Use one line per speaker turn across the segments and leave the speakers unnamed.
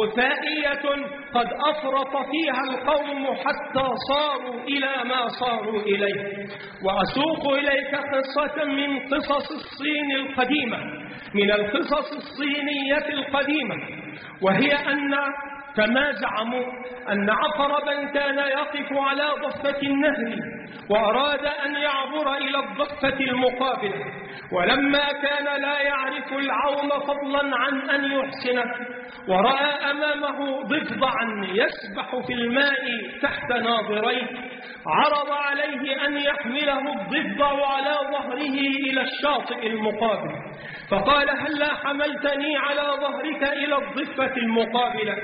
غثائية قد أفرط فيها القوم حتى صاروا إلى ما صاروا إليه. وأسوق إليك قصة من قصص الصين القديمة من القصص الصينية القديمة وهي أن كما زعموا أن عقربا كان يقف على ضفة النهر وأراد أن يعبر إلى الضفة المقابلة ولما كان لا يعرف العوم فضلا عن أن يحسنه ورأى أمامه ضفدعا يسبح في الماء تحت ناظريه عرض عليه أن يحمله الضفدع على ظهره إلى الشاطئ المقابل فقال هلا حملتني على ظهرك إلى الضفة المقابلة؟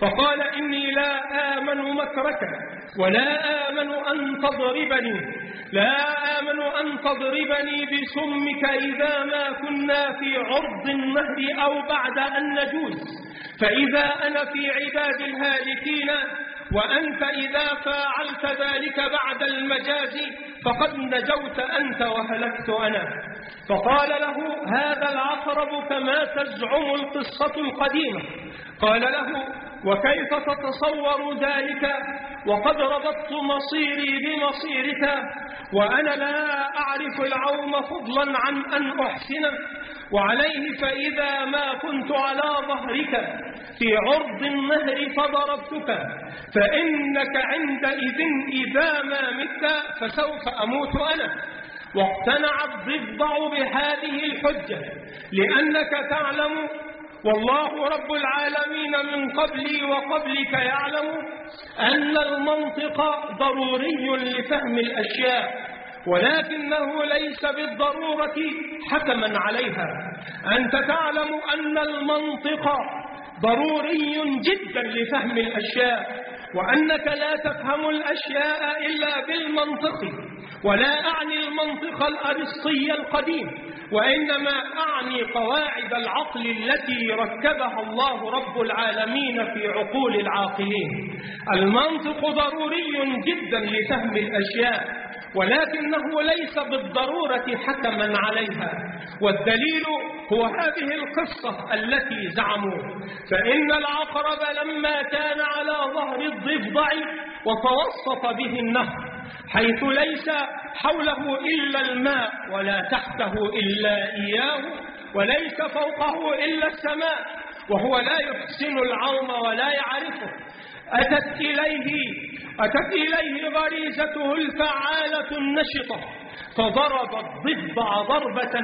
فقال إني لا آمن مكرك ولا آمن أن تضربني لا آمن أن تضربني بسمك إذا ما كنا في عرض النهر أو بعد أن نجوز. فإذا أنا في عباد الهالكين وأنت إذا فعلت ذلك بعد المجاز فقد نجوت أنت وهلكت أنا. فقال له هذا العقرب كما تزعم القصة القديمة. قال له وكيف تتصور ذلك؟ وقد ربطت مصيري بمصيرك وأنا لا أعرف العوم فضلا عن أن أحسنه وعليه فإذا ما كنت على ظهرك في عرض النهر فضربتك. فإنك عندئذ إذا ما مت فسوف أموت أنا. واقتنع الضفدع بهذه الحجة لأنك تعلم والله رب العالمين من قبلي وقبلك يعلم أن المنطق ضروري لفهم الأشياء ولكنه ليس بالضرورة حكما عليها. أنت تعلم أن المنطق ضروري جدا لفهم الأشياء وأنك لا تفهم الأشياء إلا بالمنطق. ولا أعني المنطق الأرسطي القديم وإنما أعني قواعد العقل التي ركبها الله رب العالمين في عقول العاقلين. المنطق ضروري جدا لفهم الأشياء ولكنه ليس بالضرورة حكما عليها. والدليل هو هذه القصة التي زعموا. فإن العقرب لما كان على ظهر الضفدع وتوسط به النهر حيث ليس حوله إلا الماء ولا تحته إلا إياه وليس فوقه إلا السماء وهو لا يحسن العوم ولا يعرفه. أتت إليه أتت إليه غريزته الفعالة النشطة فضرب الضفدع ضربة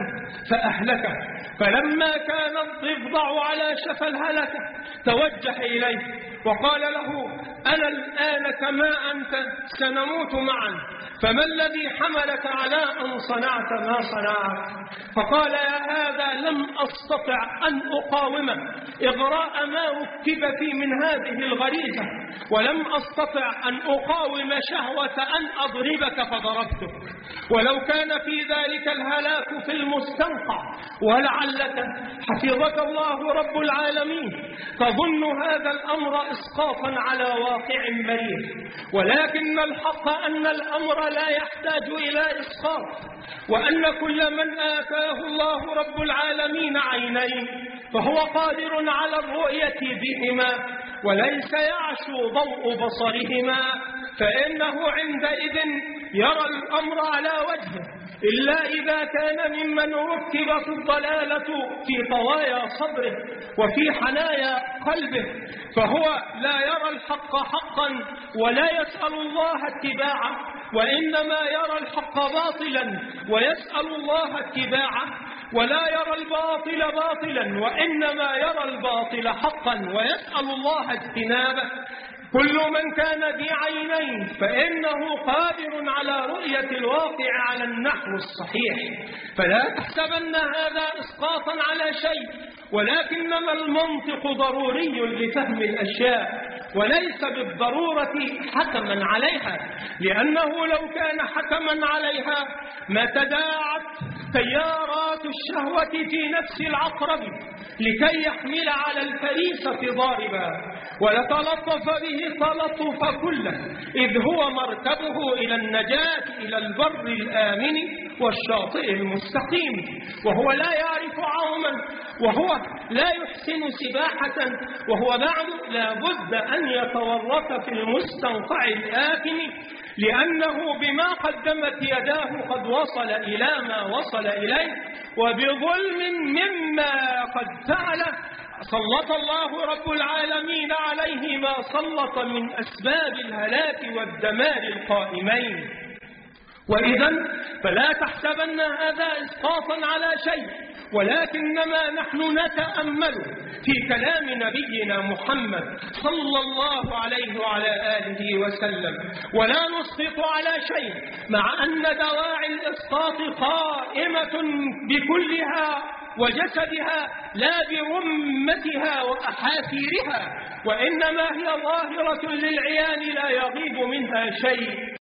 فأهلكه. فلما كان الضفدع على شفى الهلكة توجه إليه وقال له أنا الآن كما أنت سنموت معا؟ فما الذي حملك على أن صنعت ما صنعت؟ فقال يا هذا لم أستطع أن أقاومه إغراء ما ركب في من هذه الغريزة ولم أستطع أن أقاوم شهوة أن أضربك فضربتك ولو كان في ذلك الهلاك في المستنقع ولعلك حفظك الله رب العالمين تظن هذا الأمر إسقاطا على واقع مرير ولكن الحق أن الأمر لا يحتاج إلى إسقاط وأن كل من آتاه الله رب العالمين عينين فهو قادر على الرؤية بهما وليس يعشو ضوء بصرهما فإنه عندئذ يرى الأمر على وجهه. إلا إذا كان ممن ركبت الضلالة في طوايا صدره وفي حنايا قلبه فهو لا يرى الحق حقا ولا يسأل الله اتباعه وإنما يرى الحق باطلا ويسأل الله اتباعه ولا يرى الباطل باطلا وإنما يرى الباطل حقا ويسأل الله اجتنابه. كل من كان بعينين فإنه قادر على رؤية الواقع على النحو الصحيح. فلا تحسبن هذا إسقاطا على شيء ولكنما المنطق ضروري لفهم الأشياء وليس بالضرورة حكما عليها لأنه لو كان حكما عليها ما تداعت تيارات الشهوة في نفس العقرب لكي يحمل على الفريسة ضاربا ولتلطف به تلطف كله إذ هو مركبه إلى النجاة إلى البر الآمن والشاطئ المستقيم وهو لا يعرف عوما وهو لا يحسن سباحة وهو بعد لا بد أن يتورط في المستنقع الآثم لأنه بما قدمت يداه قد وصل إلى ما وصل إليه وبظلم مما قد فعل سلط الله رب العالمين عليه ما سلط من أسباب الهلاك والدمار القائمين. وإذا فلا تحسبن هذا إسقاطا على شيء. ولكنما نحن نتأمل في كلام نبينا محمد صلى الله عليه وعلى آله وسلم. ولا نسقط على شيء مع أن دواعي الإسقاط قائمة بكلها وجسدها لا برمتها وأحافيرها وإنما هي ظاهرة للعيان لا يغيب منها شيء.